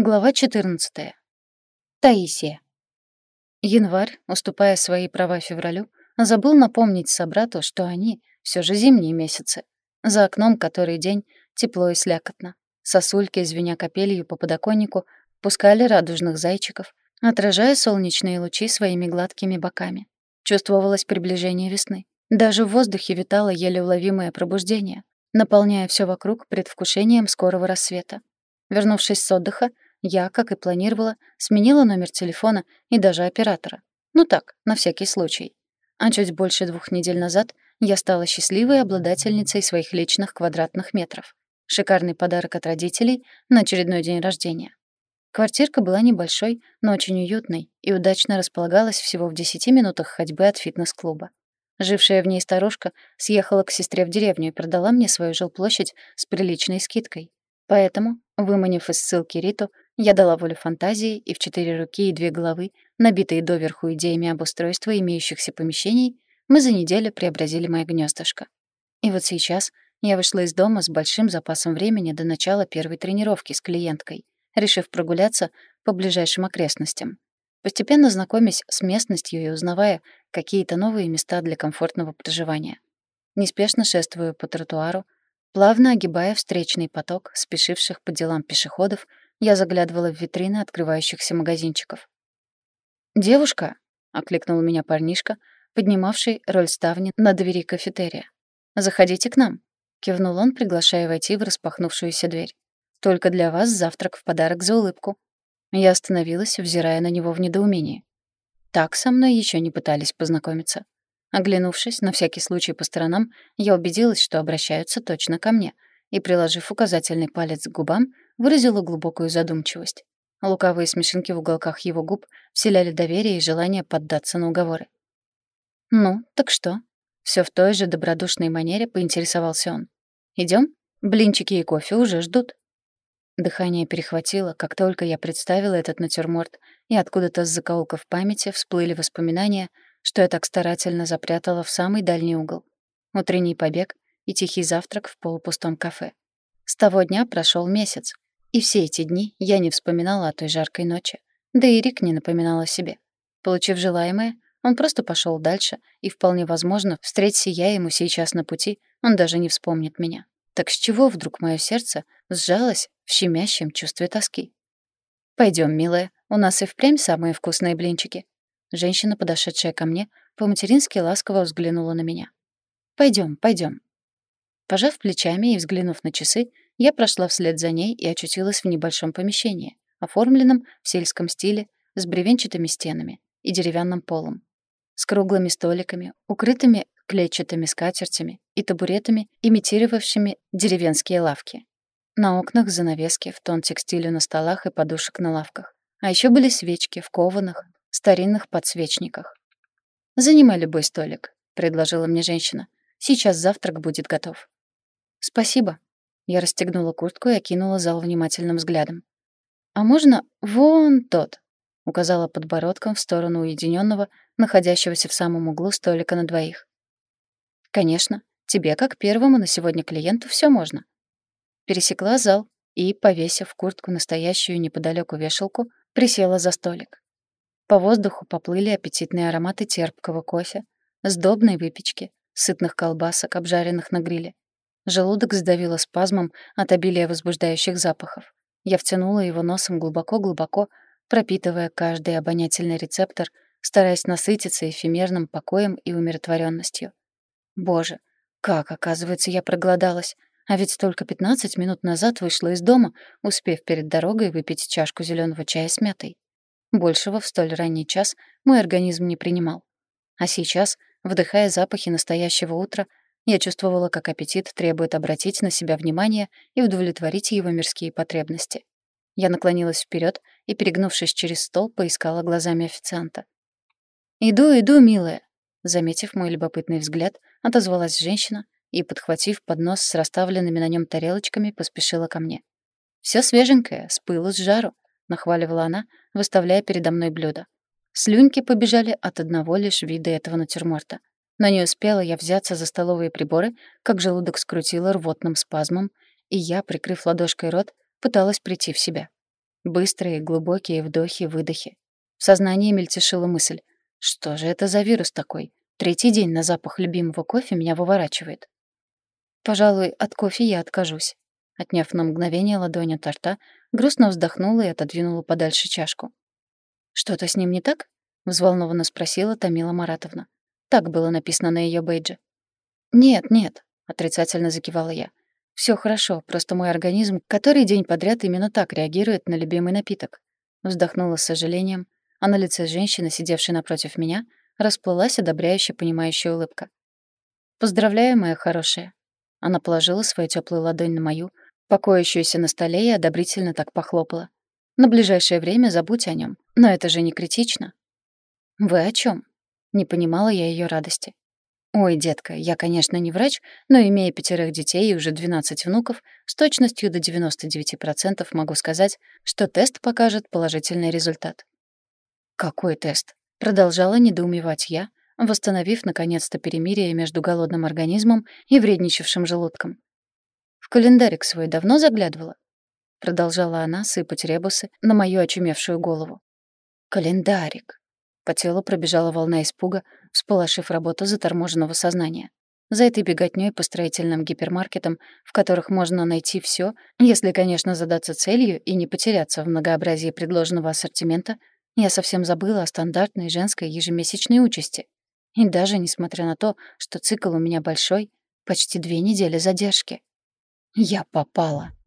Глава 14. Таисия. Январь, уступая свои права февралю, забыл напомнить собрату, что они все же зимние месяцы. За окном который день тепло и слякотно. Сосульки, звеня капелью по подоконнику, пускали радужных зайчиков, отражая солнечные лучи своими гладкими боками. Чувствовалось приближение весны. Даже в воздухе витало еле уловимое пробуждение, наполняя все вокруг предвкушением скорого рассвета. Вернувшись с отдыха, я, как и планировала, сменила номер телефона и даже оператора. Ну так, на всякий случай. А чуть больше двух недель назад я стала счастливой обладательницей своих личных квадратных метров. Шикарный подарок от родителей на очередной день рождения. Квартирка была небольшой, но очень уютной и удачно располагалась всего в 10 минутах ходьбы от фитнес-клуба. Жившая в ней старушка съехала к сестре в деревню и продала мне свою жилплощадь с приличной скидкой. Поэтому, выманив из ссылки Риту, я дала волю фантазии и в четыре руки и две головы, набитые доверху идеями обустройства имеющихся помещений, мы за неделю преобразили мое гнездышко. И вот сейчас я вышла из дома с большим запасом времени до начала первой тренировки с клиенткой, решив прогуляться по ближайшим окрестностям. Постепенно знакомясь с местностью и узнавая какие-то новые места для комфортного проживания. Неспешно шествую по тротуару, плавно огибая встречный поток спешивших по делам пешеходов, я заглядывала в витрины открывающихся магазинчиков. «Девушка!» — окликнул меня парнишка, поднимавший роль ставни на двери кафетерия. «Заходите к нам», — кивнул он, приглашая войти в распахнувшуюся дверь. «Только для вас завтрак в подарок за улыбку». Я остановилась, взирая на него в недоумении. Так со мной еще не пытались познакомиться. Оглянувшись на всякий случай по сторонам, я убедилась, что обращаются точно ко мне, и, приложив указательный палец к губам, выразила глубокую задумчивость. Лукавые смешинки в уголках его губ вселяли доверие и желание поддаться на уговоры. «Ну, так что?» Все в той же добродушной манере поинтересовался он. Идем? Блинчики и кофе уже ждут». Дыхание перехватило, как только я представила этот натюрморт, и откуда-то с закоулков памяти всплыли воспоминания, что я так старательно запрятала в самый дальний угол. Утренний побег и тихий завтрак в полупустом кафе. С того дня прошел месяц, и все эти дни я не вспоминала о той жаркой ночи. Да и Рик не напоминал о себе. Получив желаемое, он просто пошел дальше, и вполне возможно, встреться я ему сейчас на пути, он даже не вспомнит меня. Так с чего вдруг мое сердце сжалось в щемящем чувстве тоски? Пойдем, милая, у нас и впрямь самые вкусные блинчики». Женщина, подошедшая ко мне, по-матерински ласково взглянула на меня. Пойдем, пойдем. Пожав плечами и взглянув на часы, я прошла вслед за ней и очутилась в небольшом помещении, оформленном в сельском стиле, с бревенчатыми стенами и деревянным полом, с круглыми столиками, укрытыми клетчатыми скатертями и табуретами, имитировавшими деревенские лавки. На окнах занавески в тон текстилю на столах и подушек на лавках. А еще были свечки в кованых, старинных подсвечниках. «Занимай любой столик», — предложила мне женщина. «Сейчас завтрак будет готов». «Спасибо», я расстегнула куртку и окинула зал внимательным взглядом. «А можно вон тот?» — указала подбородком в сторону уединенного, находящегося в самом углу столика на двоих. «Конечно, тебе, как первому на сегодня клиенту, все можно». Пересекла зал и, повесив куртку настоящую неподалеку вешалку, присела за столик. По воздуху поплыли аппетитные ароматы терпкого кофе, сдобной выпечки, сытных колбасок, обжаренных на гриле, Желудок сдавило спазмом от обилия возбуждающих запахов. Я втянула его носом глубоко-глубоко, пропитывая каждый обонятельный рецептор, стараясь насытиться эфемерным покоем и умиротворенностью. Боже, как, оказывается, я проголодалась. А ведь только 15 минут назад вышла из дома, успев перед дорогой выпить чашку зеленого чая с мятой. Большего в столь ранний час мой организм не принимал. А сейчас, вдыхая запахи настоящего утра, я чувствовала, как аппетит требует обратить на себя внимание и удовлетворить его мирские потребности. Я наклонилась вперед и, перегнувшись через стол, поискала глазами официанта. «Иду, иду, милая!» Заметив мой любопытный взгляд, отозвалась женщина и, подхватив поднос с расставленными на нем тарелочками, поспешила ко мне. Все свеженькое, с пылу, с жару», — нахваливала она, выставляя передо мной блюдо. Слюньки побежали от одного лишь вида этого натюрморта. Но не успела я взяться за столовые приборы, как желудок скрутило рвотным спазмом, и я, прикрыв ладошкой рот, пыталась прийти в себя. Быстрые, глубокие вдохи-выдохи. В сознании мельтешила мысль. Что же это за вирус такой? Третий день на запах любимого кофе меня выворачивает. Пожалуй, от кофе я откажусь. Отняв на мгновение ладонь от рта, грустно вздохнула и отодвинула подальше чашку. «Что-то с ним не так?» — взволнованно спросила Тамила Маратовна. Так было написано на ее бейдже. «Нет, нет», — отрицательно закивала я. Все хорошо, просто мой организм который день подряд именно так реагирует на любимый напиток». Вздохнула с сожалением, а на лице женщины, сидевшей напротив меня, расплылась одобряющая, понимающая улыбка. «Поздравляю, моя хорошая». Она положила свою теплую ладонь на мою, покоящуюся на столе и одобрительно так похлопала. «На ближайшее время забудь о нем, но это же не критично». «Вы о чем? Не понимала я ее радости. «Ой, детка, я, конечно, не врач, но, имея пятерых детей и уже 12 внуков, с точностью до 99% могу сказать, что тест покажет положительный результат». «Какой тест?» — продолжала недоумевать я, восстановив, наконец-то, перемирие между голодным организмом и вредничавшим желудком. «В календарик свой давно заглядывала?» Продолжала она сыпать ребусы на мою очумевшую голову. «Календарик». По телу пробежала волна испуга, всполошив работу заторможенного сознания. За этой беготнёй по строительным гипермаркетам, в которых можно найти всё, если, конечно, задаться целью и не потеряться в многообразии предложенного ассортимента, я совсем забыла о стандартной женской ежемесячной участи. И даже несмотря на то, что цикл у меня большой, почти две недели задержки. Я попала.